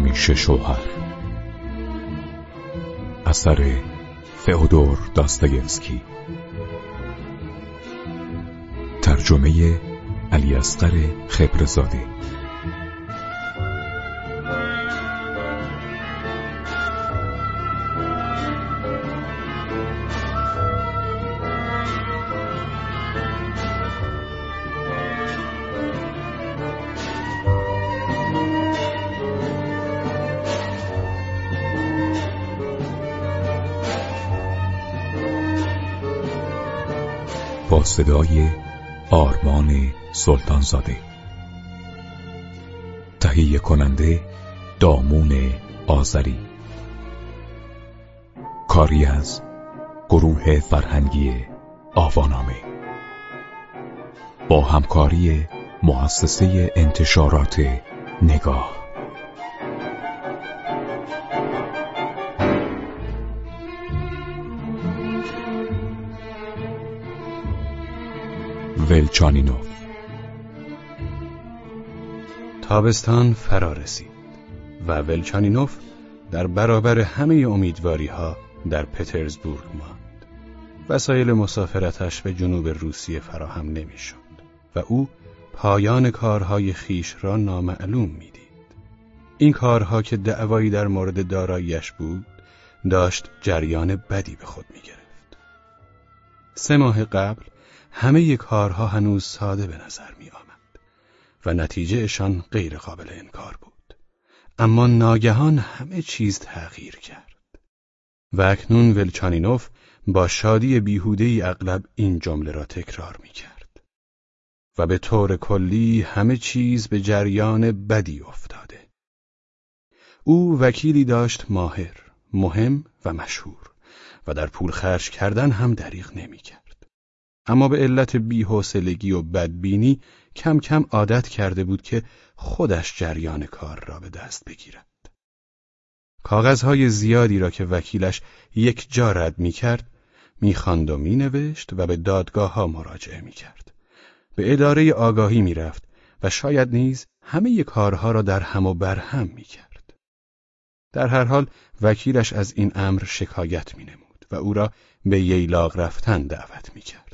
همیشه شوهر. اثر فئودور داستایفسکی. ترجمه علی اصغر خبرزاده. با صدای آرمان سلطانزاده. تهیه کننده دامون آذری. کاری از گروه فرهنگی آوانامه. با همکاری مؤسسه انتشارات نگاه ولچانینوف تابستان فرا رسید و ولچانینوف در برابر همه امیدواری ها در پترزبورگ ماند. وسایل مسافرتش به جنوب روسیه فراهم نمی‌شد و او پایان کارهای خیش را نامعلوم می‌دید. این کارها که دعوایی در مورد داراییش بود داشت جریان بدی به خود می گرفت. سه ماه قبل همه کارها هنوز ساده به نظر می آمد و نتیجهشان غیر قابل انکار بود. اما ناگهان همه چیز تغییر کرد. و اکنون ولچانینوف با شادی بیهودهی اغلب این جمله را تکرار می کرد. و به طور کلی همه چیز به جریان بدی افتاده. او وکیلی داشت ماهر، مهم و مشهور و در پول خرج کردن هم دریغ نمی کرد. اما به علت بیحوصلگی و بدبینی کم کم عادت کرده بود که خودش جریان کار را به دست بگیرد. کاغذهای زیادی را که وکیلش یک جا رد می کرد می و می نوشت و به دادگاه ها مراجعه می کرد. به اداره آگاهی می رفت و شاید نیز همه کارها را در هم و بر هم می کرد. در هر حال وکیلش از این امر شکایت می نمود و او را به ییلاق رفتن دعوت می کرد.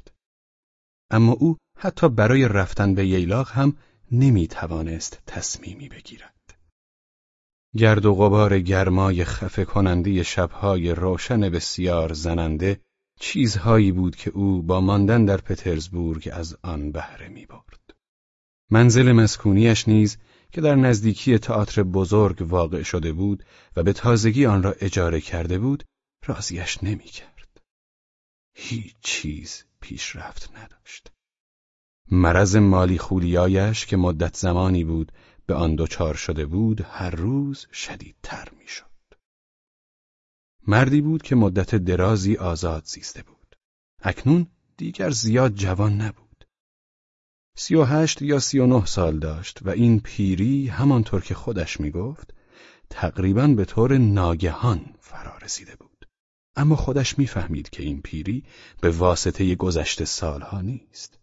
اما او حتی برای رفتن به ییلاق هم نمی توانست تصمیمی بگیرد. گرد و غبار گرمای خفه کننده شبهای روشن بسیار زننده چیزهایی بود که او با ماندن در پترزبورگ از آن بهره می برد. منزل مسکونیش نیز که در نزدیکی تئاتر بزرگ واقع شده بود و به تازگی آن را اجاره کرده بود راضیش نمی کرد. هیچ چیز پیشرفت نداشت. مرض مالی خولیایش که مدت زمانی بود به آن دچار شده بود هر روز شدیدتر می‌شد. مردی بود که مدت درازی آزاد زیسته بود. اکنون دیگر زیاد جوان نبود. سی و هشت یا سی و نه سال داشت و این پیری همانطور که خودش می‌گفت تقریبا به طور ناگهان فرا رسیده بود. اما خودش می‌فهمید که این پیری به واسطه گذشته سالها نیست.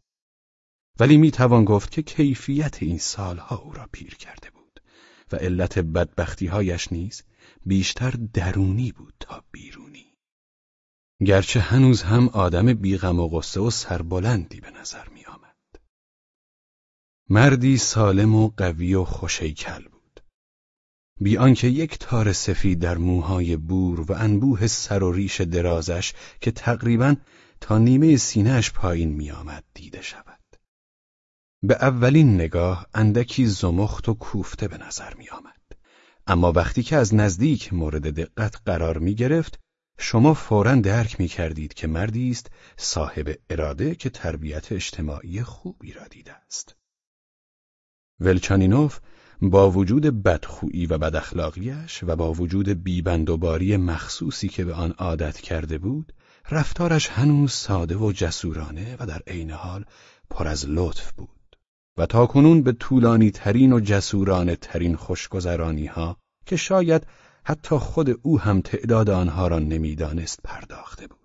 ولی می‌توان گفت که کیفیت این سالها او را پیر کرده بود و علت بدبختیهایش نیز بیشتر درونی بود تا بیرونی. گرچه هنوز هم آدم بیغم و غصه و سربلندی به نظر می آمد. مردی سالم و قوی و خوشیکل بی آنکه یک تار سفید در موهای بور و انبوه سر و ریش درازش که تقریبا تا نیمه سینهش پایین میآمد دیده شود. به اولین نگاه اندکی زمخت و کوفته به نظر می آمد. اما وقتی که از نزدیک مورد دقت قرار می گرفت شما فورا درک می کردید که مردی است صاحب اراده که تربیت اجتماعی خوبی را دیده است. ولچانینوف با وجود بدخویی و بداخلاقیش و با وجود بیبندوباری مخصوصی که به آن عادت کرده بود رفتارش هنوز ساده و جسورانه و در عین حال پر از لطف بود و تاکنون به طولانی ترین و جسورانه ترین خوشگذرانی ها که شاید حتی خود او هم تعداد آنها را نمی‌دانست پرداخته بود.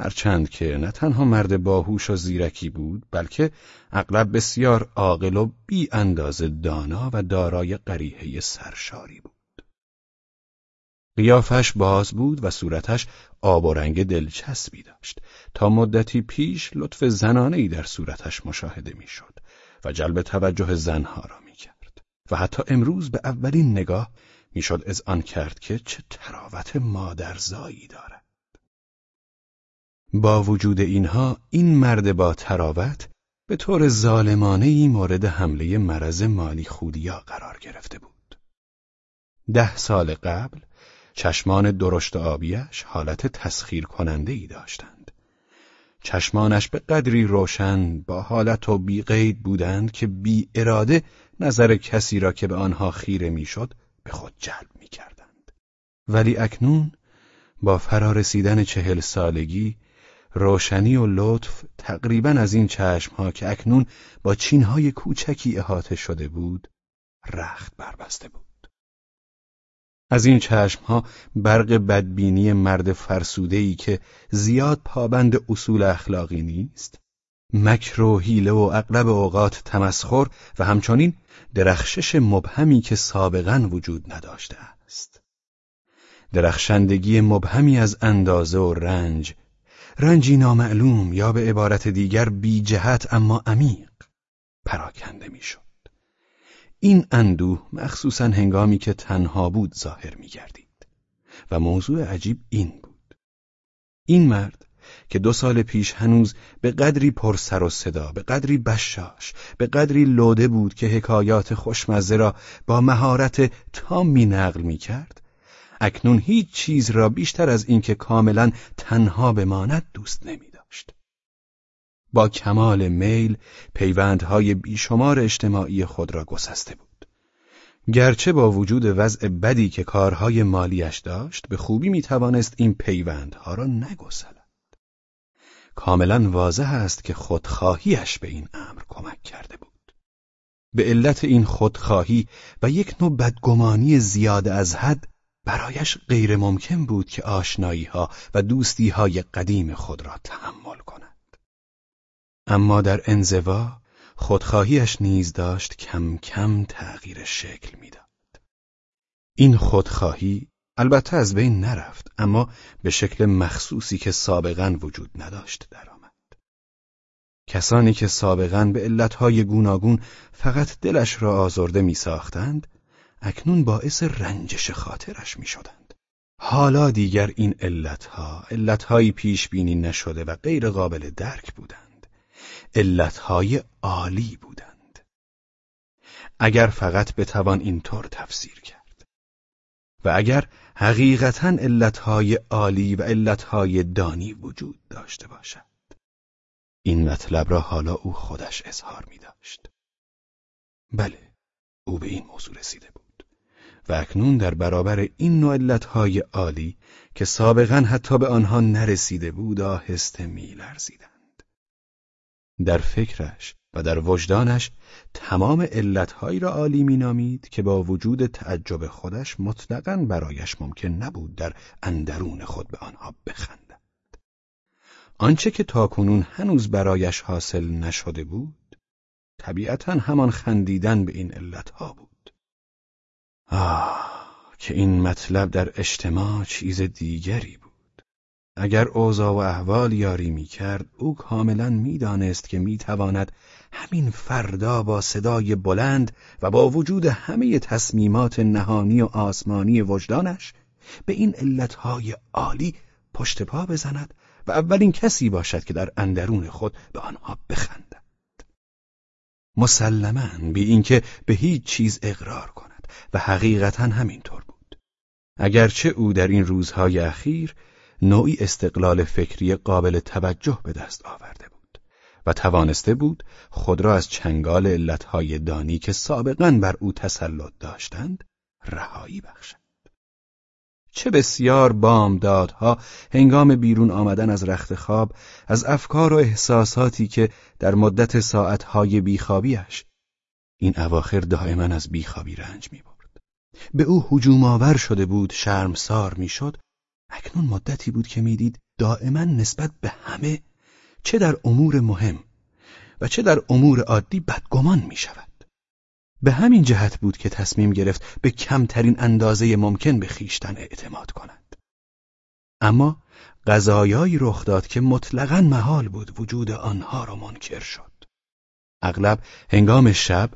هرچند که نه تنها مرد باهوش و زیرکی بود بلکه اغلب بسیار عاقل و بی اندازه دانا و دارای قریحه سرشاری بود. قیافش باز بود و صورتش آب و رنگ دلچسبی داشت. تا مدتی پیش لطف زنانهی در صورتش مشاهده می‌شد و جلب توجه زنها را می‌کرد و حتی امروز به اولین نگاه می‌شد از آن کرد که چه تراوت مادرزایی دارد. با وجود اینها این مرد با تراوت به طور ظالمانه مورد حمله مرض مالی خودیا قرار گرفته بود. ده سال قبل چشمان درشت آبیش حالت تسخیر کننده ای داشتند. چشمانش به قدری روشن با حالت و بیقید بودند که بی اراده نظر کسی را که به آنها خیره می‌شد به خود جلب می کردند. ولی اکنون با فرارسیدن چهل سالگی روشنی و لطف تقریبا از این چشمها که اکنون با چینهای کوچکی احاطه شده بود رخت بربسته بود. از این چشمها برق بدبینی مرد فرسودهی که زیاد پابند اصول اخلاقی نیست مکر و حیله و اغلب اوقات تمسخر و همچنین درخشش مبهمی که سابقا وجود نداشته است درخشندگی مبهمی از اندازه و رنج رنجی نامعلوم یا به عبارت دیگر بی جهت اما عمیق پراکنده می‌شد. این اندوه مخصوصا هنگامی که تنها بود ظاهر می گردید و موضوع عجیب این بود. این مرد که دو سال پیش هنوز به قدری پر سر و صدا، به قدری بشاش، به قدری لوده بود که حکایات خوشمزه را با مهارت تامی نقل می کرد، اکنون هیچ چیز را بیشتر از اینکه کاملا تنها بماند دوست نمی داشت. با کمال میل پیوندهای بیشمار اجتماعی خود را گسسته بود. گرچه با وجود وضع بدی که کارهای مالیش داشت به خوبی می توانست این پیوندها را نگسلد. کاملا واضح است که خودخواهیش به این امر کمک کرده بود. به علت این خودخواهی و یک نوع بدگمانی زیاد از حد برایش غیر ممکن بود که آشنایی ها و دوستی های قدیم خود را تحمل کند. اما در انزوا خودخواهیش نیز داشت کم کم تغییر شکل می‌داد. این خودخواهی البته از بین نرفت اما به شکل مخصوصی که سابقا وجود نداشت درآمد. کسانی که سابقا به علتهای گوناگون فقط دلش را آزرده می ساختند اکنون باعث رنجش خاطرش می شدند. حالا دیگر این علتها علتهایی پیش بینی نشده و غیر قابل درک بودند. علتهای عالی بودند. اگر فقط بتوان اینطور تفسیر کرد. و اگر حقیقتا علتهای عالی و علتهای دانی وجود داشته باشد. این مطلب را حالا او خودش اظهار می داشت. بله، او به این موضوع رسیده بود. و اکنون در برابر این نوع علتهای عالی که سابقا حتی به آنها نرسیده بود آهسته میلرزیدند. در فکرش و در وجدانش تمام علتهایی را عالی مینامید که با وجود تعجب خودش مطلقا برایش ممکن نبود در اندرون خود به آنها بخندد. آنچه که تاکنون هنوز برایش حاصل نشده بود طبیعتا همان خندیدن به این علتها بود. آه که این مطلب در اجتماع چیز دیگری بود. اگر اوضاع و احوال یاری می کرد او کاملا می‌دانست که می‌تواند همین فردا با صدای بلند و با وجود همه تصمیمات نهانی و آسمانی وجدانش به این علتهای عالی پشت پا بزند و اولین کسی باشد که در اندرون خود به آنها بخندد. مسلما بی اینکه به هیچ چیز اقرار کند. و حقیقتا همینطور بود. اگرچه او در این روزهای اخیر نوعی استقلال فکری قابل توجه به دست آورده بود و توانسته بود خود را از چنگال علتهای دانی که سابقا بر او تسلط داشتند رهایی بخشد. چه بسیار بامدادها هنگام بیرون آمدن از رخت خواب از افکار و احساساتی که در مدت ساعتهای بیخوابیش این اواخر دائما از بیخوابی رنج می برد. به او هجوم آور شده بود شرمسار می‌شد اکنون مدتی بود که می‌دید دائما نسبت به همه چه در امور مهم و چه در امور عادی بدگمان می شود. به همین جهت بود که تصمیم گرفت به کمترین اندازه ممکن به خیشتن اعتماد کند. اما غذایایی رخ داد که مطلقا محال بود وجود آنها را منکر شد. اغلب هنگام شب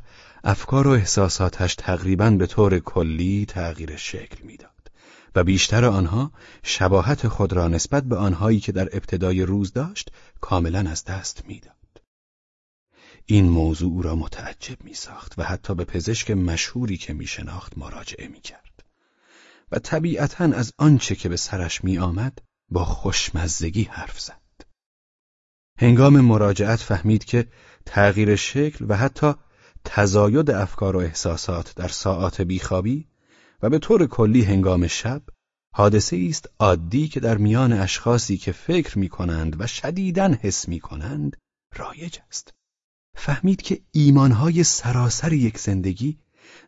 افکار و احساساتش تقریبا به طور کلی تغییر شکل می‌داد و بیشتر آنها شباهت خود را نسبت به آنهایی که در ابتدای روز داشت کاملا از دست می‌داد. این موضوع او را متعجب می ساخت و حتی به پزشک مشهوری که می شناخت مراجعه می کرد. و طبیعتا از آنچه که به سرش می آمد با خوشمزگی حرف زد. هنگام مراجعت فهمید که تغییر شکل و حتی تزاید افکار و احساسات در ساعات بیخوابی و به طور کلی هنگام شب حادثه است عادی که در میان اشخاصی که فکر می کنند و شدیدن حس می کنند رایج است. فهمید که ایمانهای سراسر یک زندگی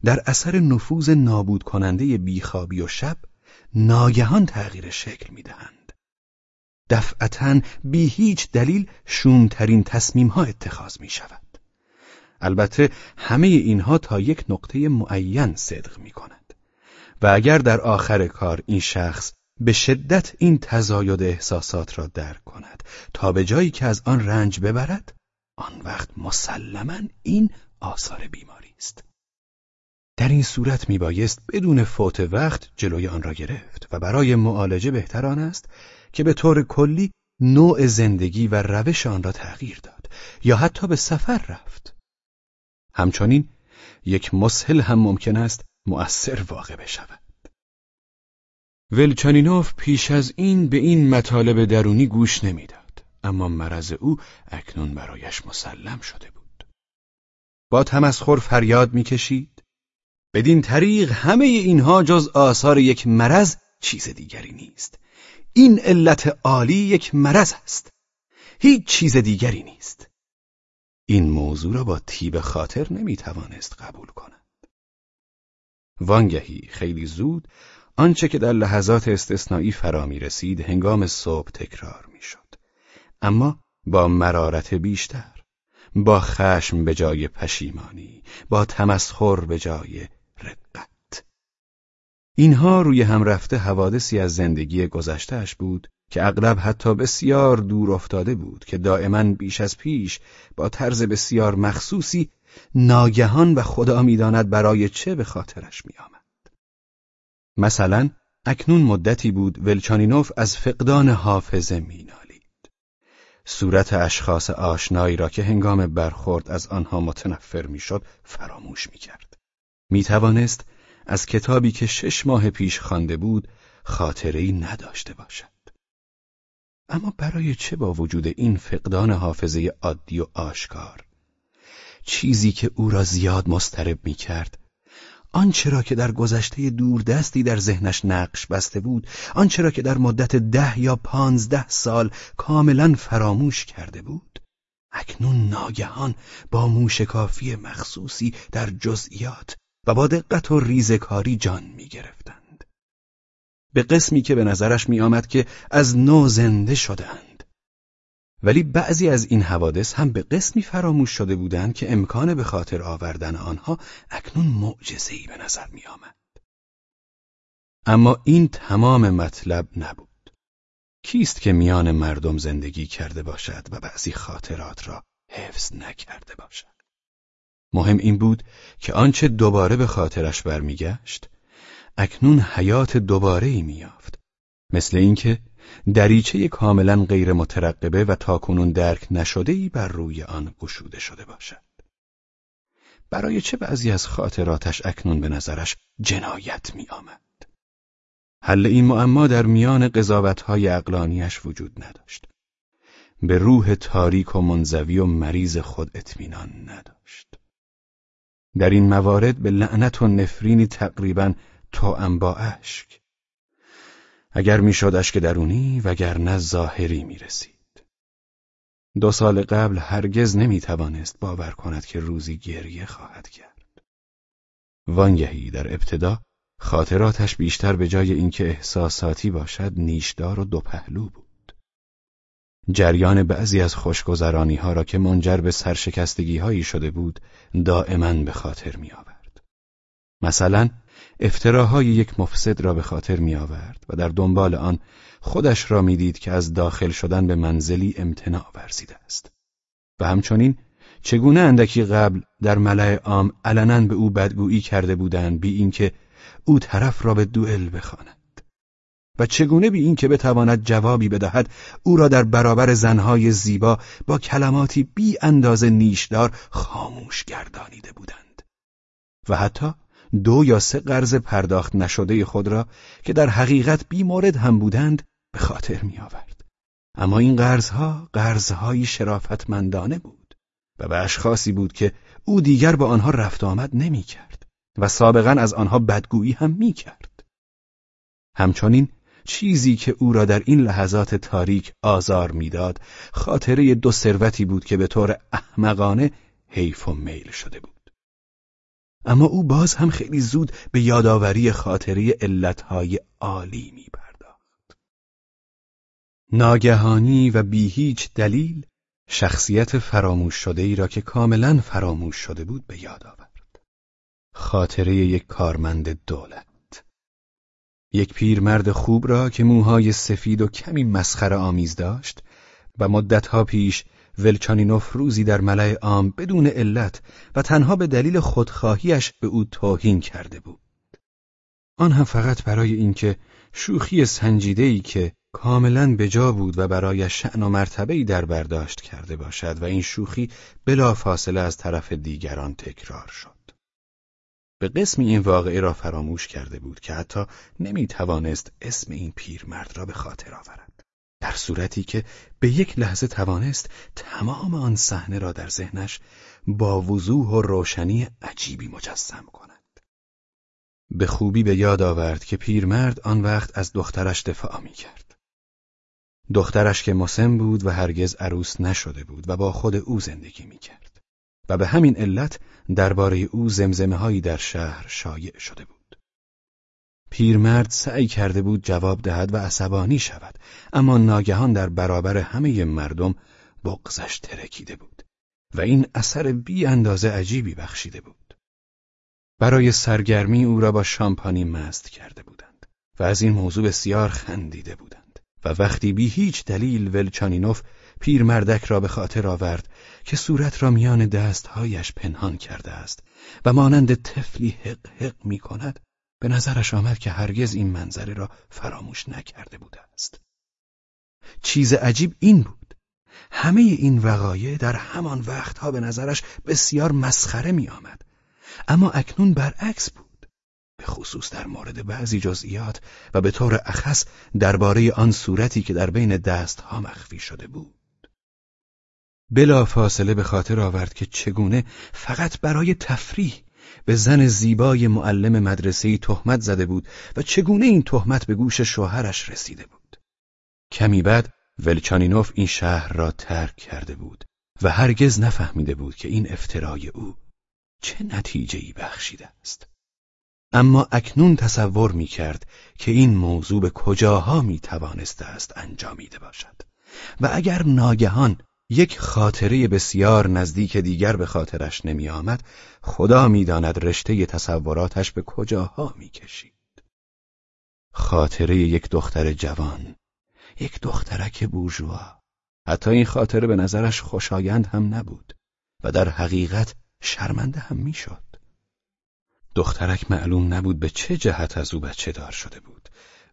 در اثر نفوذ نابود کننده بیخوابی و شب ناگهان تغییر شکل می‌دهند. دفعتا بی هیچ دلیل شومترین تصمیم ها اتخاذ می شود. البته همه اینها تا یک نقطه معین صدق می کند و اگر در آخر کار این شخص به شدت این تزاید احساسات را درک کند تا به جایی که از آن رنج ببرد آن وقت مسلما این آثار بیماری است. در این صورت می بایست بدون فوت وقت جلوی آن را گرفت و برای معالجه بهتر آن است که به طور کلی نوع زندگی و روش آن را تغییر داد یا حتی به سفر رفت. همچنین یک مسهل هم ممکن است مؤثر واقع بشود. ولچانینوف پیش از این به این مطالب درونی گوش نمی‌داد. اما مرض او اکنون برایش مسلم شده بود. با تمسخر فریاد می‌کشید بدین طریق همه اینها جز آثار یک مرض چیز دیگری نیست. این علت عالی یک مرض است. هیچ چیز دیگری نیست. این موضوع را با تیب خاطر نمی‌توانست قبول کند. وانگهی خیلی زود آنچه که در لحظات استثنایی فرا می رسید هنگام صبح تکرار می شد. اما با مرارت بیشتر با خشم به جای پشیمانی با تمسخر به جای رقت اینها روی هم رفته حوادثی از زندگی گذشتهش بود که اغلب حتی بسیار دور افتاده بود که دائما بیش از پیش با طرز بسیار مخصوصی ناگهان و خدا می‌داند برای چه به خاطرش میآمد. مثلا اکنون مدتی بود ولچانینوف از فقدان حافظه مینالید. صورت اشخاص آشنایی را که هنگام برخورد از آنها متنفر می‌شد فراموش می‌کرد. می‌توانست از کتابی که شش ماه پیش خوانده بود خاطری نداشته باشد. اما برای چه با وجود این فقدان حافظه عادی و آشکار چیزی که او را زیاد مسترب می کرد آنچه را که در گذشته دوردستی در ذهنش نقش بسته بود آنچه را که در مدت ده یا پانزده سال کاملا فراموش کرده بود اکنون ناگهان با موشکافی مخصوصی در جزئیات و با دقت و ریزکاری جان می گرفتند. به قسمی که به نظرش می آمد که از نو زنده شدند ولی بعضی از این حوادث هم به قسمی فراموش شده بودند که امکان به خاطر آوردن آنها اکنون معجزه‌ای به نظر می آمد. اما این تمام مطلب نبود. کیست که میان مردم زندگی کرده باشد و بعضی خاطرات را حفظ نکرده باشد؟ مهم این بود که آنچه دوباره به خاطرش برمیگشت اکنون حیات دوباره ای میافت مثل اینکه دریچه کاملا غیر مترقبه و تاکنون درک نشده ای بر روی آن گشوده شده باشد. برای چه بعضی از خاطراتش اکنون به نظرش جنایت می آمد؟ حل این معما در میان قضاوتهای اقلانیش وجود نداشت. به روح تاریک و منزوی و مریض خود اطمینان نداشت. در این موارد به لعنت و نفرینی تقریبا تو با اشک اگر می‌شد اشک درونی وگرنه ظاهری می رسید. دو سال قبل هرگز نمی توانست باور کند که روزی گریه خواهد کرد. وانگهی در ابتدا خاطراتش بیشتر به جای اینکه احساساتی باشد نیشدار و دو پهلو بود. جریان بعضی از خوشگذرانی ها را که منجر به سرشکستگی هایی شده بود دائما به خاطر می آورد. مثلا افتراهای یک مفسد را به خاطر می آورد و در دنبال آن خودش را می‌دید که از داخل شدن به منزلی امتناع ورزیده است. و همچنین چگونه اندکی قبل در ملع عام علنا به او بدگویی کرده بودند بی اینکه او طرف را به دوئل بخواند. و چگونه بی این که بتواند جوابی بدهد او را در برابر زنهای زیبا با کلماتی بی اندازه نیشدار خاموش گردانیده بودند و حتی دو یا سه قرض پرداخت نشده خود را که در حقیقت بی مورد هم بودند به خاطر می آورد. اما این قرضها قرضهایی شرافتمندانه بود و به اشخاصی بود که او دیگر با آنها رفت آمد نمی کرد و سابقا از آنها بدگویی هم می کرد. همچنین چیزی که او را در این لحظات تاریک آزار می‌داد خاطره دو ثروتی بود که به طور احمقانه حیف و میل شده بود اما او باز هم خیلی زود به یادآوری خاطره علتهای عالی می پرداخت. ناگهانی و بی هیچ دلیل شخصیت فراموش شده ای را که کاملا فراموش شده بود به یاد آورد. خاطره یک کارمند دولت یک پیرمرد خوب را که موهای سفید و کمی مسخره آمیز داشت و مدتها پیش ولچانینوف روزی در ملع عام بدون علت و تنها به دلیل خودخواهیش به او توهین کرده بود. آن هم فقط برای اینکه شوخی سنجیده‌ای که کاملا بجا بود و برای شعن و مرتبه‌ای در برداشت کرده باشد و این شوخی بلا فاصله از طرف دیگران تکرار شد. به قسمی این واقعه را فراموش کرده بود که حتی نمی توانست اسم این پیرمرد را به خاطر آورد. در صورتی که به یک لحظه توانست تمام آن صحنه را در ذهنش با وضوح و روشنی عجیبی مجسم کند. به خوبی به یاد آورد که پیرمرد آن وقت از دخترش دفاع می کرد. دخترش که مسن بود و هرگز عروس نشده بود و با خود او زندگی می کرد. و به همین علت درباره او زمزمه هایی در شهر شایع شده بود. پیرمرد سعی کرده بود جواب دهد و عصبانی شود اما ناگهان در برابر همه مردم بغزش ترکیده بود و این اثر بی اندازه عجیبی بخشیده بود. برای سرگرمی او را با شامپانی مست کرده بودند و از این موضوع بسیار خندیده بودند و وقتی بی هیچ دلیل ولچانینوف پیرمردک را به خاطر آورد که صورت را میان دستهایش پنهان کرده است و مانند طفلی حق حق می کند به نظرش آمد که هرگز این منظره را فراموش نکرده بوده است. چیز عجیب این بود. همه این وقایع در همان وقتها به نظرش بسیار مسخره می آمد. اما اکنون برعکس بود. به خصوص در مورد بعضی جزئیات و به طور اخص درباره آن صورتی که در بین دستها مخفی شده بود. بلا فاصله به خاطر آورد که چگونه فقط برای تفریح به زن زیبای معلم مدرسه‌ای تهمت زده بود و چگونه این تهمت به گوش شوهرش رسیده بود. کمی بعد ولچانینوف این شهر را ترک کرده بود و هرگز نفهمیده بود که این افترای او چه نتیجه‌ای بخشیده است. اما اکنون تصور می کرد که این موضوع به کجاها می توانسته است انجامیده باشد و اگر ناگهان یک خاطره بسیار نزدیک دیگر به خاطرش نمی آمد خدا می‌داند رشته تصوراتش به کجاها می کشید. خاطره یک دختر جوان یک دخترک بورژوا حتی این خاطره به نظرش خوشایند هم نبود و در حقیقت شرمنده هم می‌شد. دخترک معلوم نبود به چه جهت از او بچه دار شده بود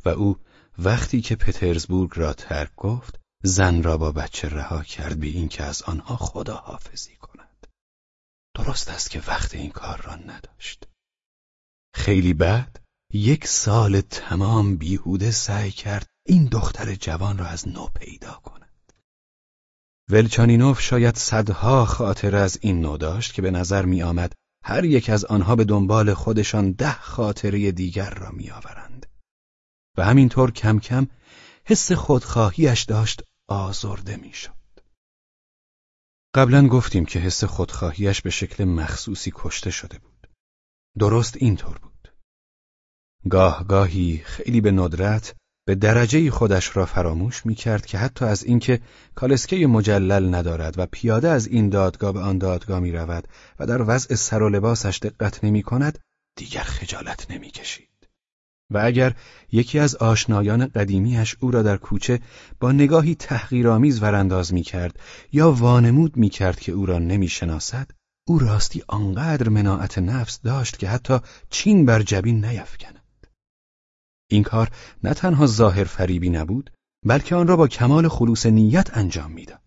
و او وقتی که پترزبورگ را ترک گفت زن را با بچه رها کرد به اینکه از آنها خدا حافظی کند. درست است که وقت این کار را نداشت. خیلی بعد یک سال تمام بیهوده سعی کرد این دختر جوان را از نو پیدا کند. ولچانینوف شاید صدها خاطر از این نو داشت که به نظر می آمد هر یک از آنها به دنبال خودشان ده خاطره دیگر را می آورند. و همینطور کم کم حس خودخواهیش داشت آزرده می‌شد. قبلا گفتیم که حس خودخواهیش به شکل مخصوصی کشته شده بود. درست اینطور بود. گاه گاهی خیلی به ندرت به درجه خودش را فراموش می کرد که حتی از اینکه کالسکه مجلل ندارد و پیاده از این دادگاه به آن دادگاه می رود و در وضع سر و لباسش دقت نمی کند دیگر خجالت نمی کشید. و اگر یکی از آشنایان قدیمیش او را در کوچه با نگاهی تحقیرآمیز ورانداز می کرد یا وانمود می کرد که او را نمی شناسد او راستی آنقدر مناعت نفس داشت که حتی چین بر جبین نیفکند. این کار نه تنها ظاهر فریبی نبود بلکه آن را با کمال خلوص نیت انجام می‌داد.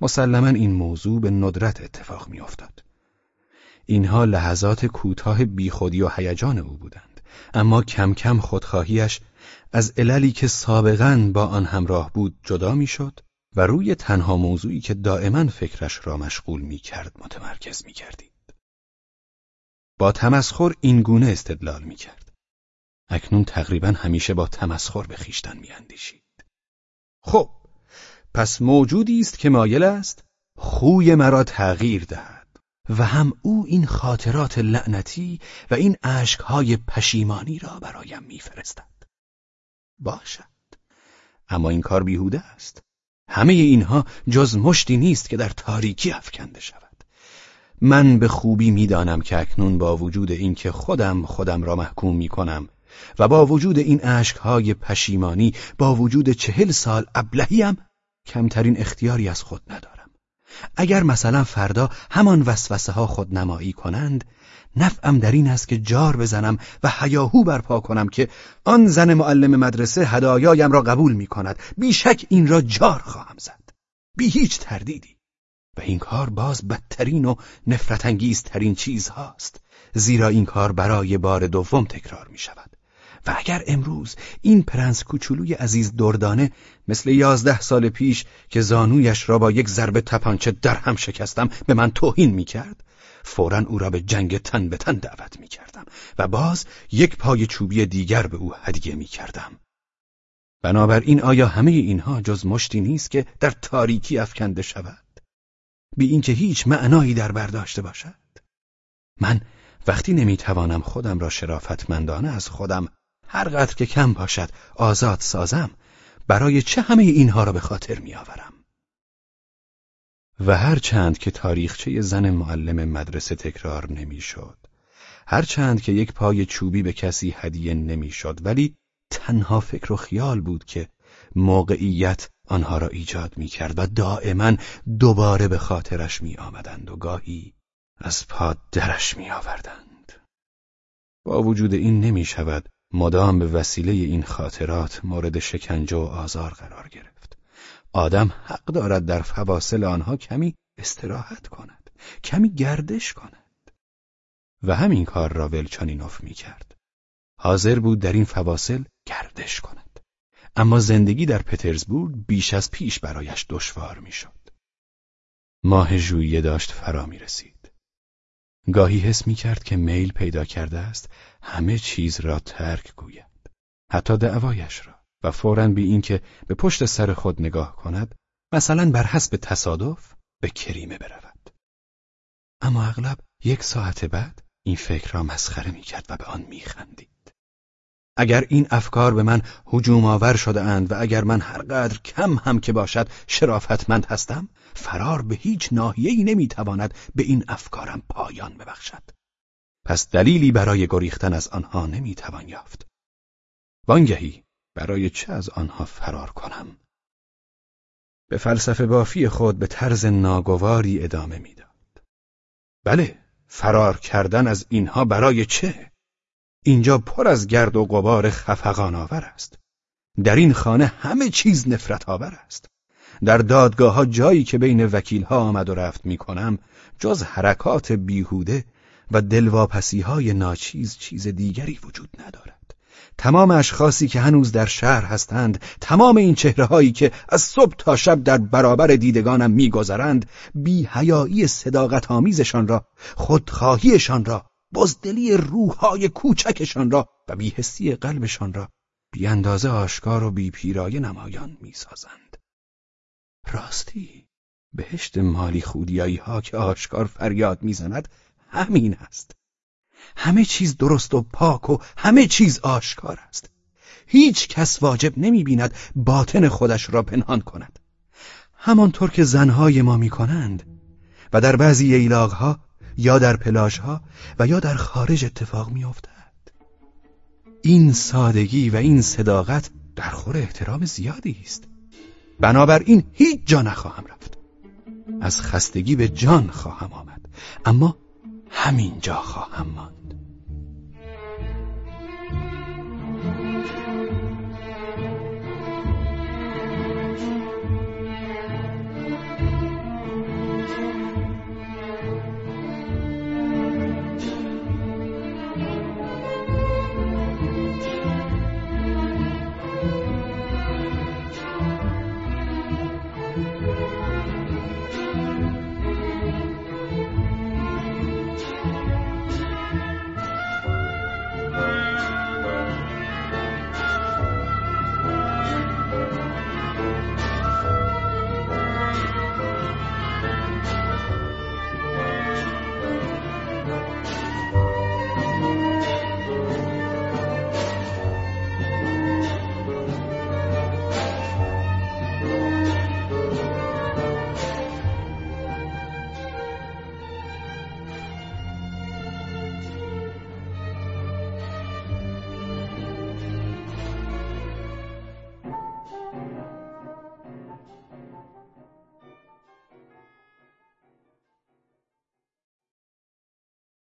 مسلما این موضوع به ندرت اتفاق میافتاد. اینها لحظات کوتاه بیخودی و هیجان او بودند اما کم کم خودخواهیش از عللی که سابقا با آن همراه بود جدا می‌شد و روی تنها موضوعی که دائما فکرش را مشغول می کرد متمرکز می کردید. با تمسخر این گونه استدلال می کرد. اکنون تقریبا همیشه با تمسخر به خیشتن می اندیشید. خب، پس موجودی است که مایل است خوی مرا تغییر دهد و هم او این خاطرات لعنتی و این اشکهای پشیمانی را برایم میفرستد. باشد. اما این کار بیهوده است. همه اینها جز مشتی نیست که در تاریکی افکنده شود من به خوبی می‌دانم که اکنون با وجود اینکه خودم خودم را محکوم می کنم و با وجود این اشکهای پشیمانی با وجود چهل سال ابلهیم کمترین اختیاری از خود ندارم اگر مثلا فردا همان وسوسه ها خود نمایی کنند نفعم در این است که جار بزنم و حیاهو برپا کنم که آن زن معلم مدرسه هدایایم را قبول می کند بیشک این را جار خواهم زد. بی هیچ تردیدی. و این کار باز بدترین و نفرت انگیزترین چیز هاست زیرا این کار برای بار دوم تکرار می شود و اگر امروز این پرنس کوچولوی عزیز دردانه مثل یازده سال پیش که زانویش را با یک ضربه تپانچه در هم شکستم به من توهین می کرد فورا او را به جنگ تن به تن دعوت می کردم و باز یک پای چوبی دیگر به او هدیه می کردم. بنابراین آیا همه اینها جز مشتی نیست که در تاریکی افکنده شود؟ بی اینکه هیچ معنایی در برداشته باشد؟ من وقتی نمی‌توانم خودم را شرافتمندانه از خودم هر قدر که کم باشد آزاد سازم برای چه همه اینها را به خاطر میآورم؟ و هر چند که تاریخچه زن معلم مدرسه تکرار نمی‌شد، هر چند که یک پای چوبی به کسی هدیه نمی‌شد ولی تنها فکر و خیال بود که موقعیت آنها را ایجاد می کرد و دائما دوباره به خاطرش می آمدند و گاهی از پا درش می آوردند. با وجود این نمی شود مدام به وسیله این خاطرات مورد شکنجه و آزار قرار گرفت. آدم حق دارد در فواصل آنها کمی استراحت کند کمی گردش کند و همین کار را ولچانینوف می کرد حاضر بود در این فواصل گردش کند اما زندگی در پترزبورگ بیش از پیش برایش دشوار می‌شد. ماه ژوئیه داشت فرا می رسید. گاهی حس می کرد که میل پیدا کرده است همه چیز را ترک گوید. حتی دعوایش را. و فوراً بی اینکه به پشت سر خود نگاه کند مثلا بر حسب تصادف به کریمه برود. اما اغلب یک ساعت بعد این فکر را مسخره می‌کرد و به آن میخندید. اگر این افکار به من هجوم آور شده اند و اگر من هرقدر کم هم که باشد شرافتمند هستم فرار به هیچ ناحیه‌ای نمی‌تواند به این افکارم پایان ببخشد پس دلیلی برای گریختن از آنها نمی‌توان یافت وانگهی برای چه از آنها فرار کنم؟ به فلسفه بافی خود به طرز ناگواری ادامه می‌داد. بله، فرار کردن از اینها برای چه؟ اینجا پر از گرد و غبار خفقان آور است. در این خانه همه چیز نفرت آور است. در دادگاه ها جایی که بین وکیل ها آمد و رفت می کنم جز حرکات بیهوده و دلواپسی های ناچیز چیز دیگری وجود ندارد. تمام اشخاصی که هنوز در شهر هستند تمام این چهره هایی که از صبح تا شب در برابر دیدگانم میگذرند بی حیایی صداقت آمیزشان را خودخواهیشان را بزدلی روحهای کوچکشان را و بیهستی قلبشان را. بی اندازه آشکار و بی پیرایه نمایان می‌سازند. راستی بهشت مالی خودیایی ها که آشکار فریاد می‌زند همین است. همه چیز درست و پاک و همه چیز آشکار است. هیچ کس واجب نمی بیند باطن خودش را پنهان کند. همانطور که زنهای ما می کنند و در بعضی ایلاغها یا در پلاشها و یا در خارج اتفاق می افتد. این سادگی و این صداقت در خور احترام زیادی است. بنابراین هیچ جا نخواهم رفت. از خستگی به جان خواهم آمد. اما همین جا خواهم ماند.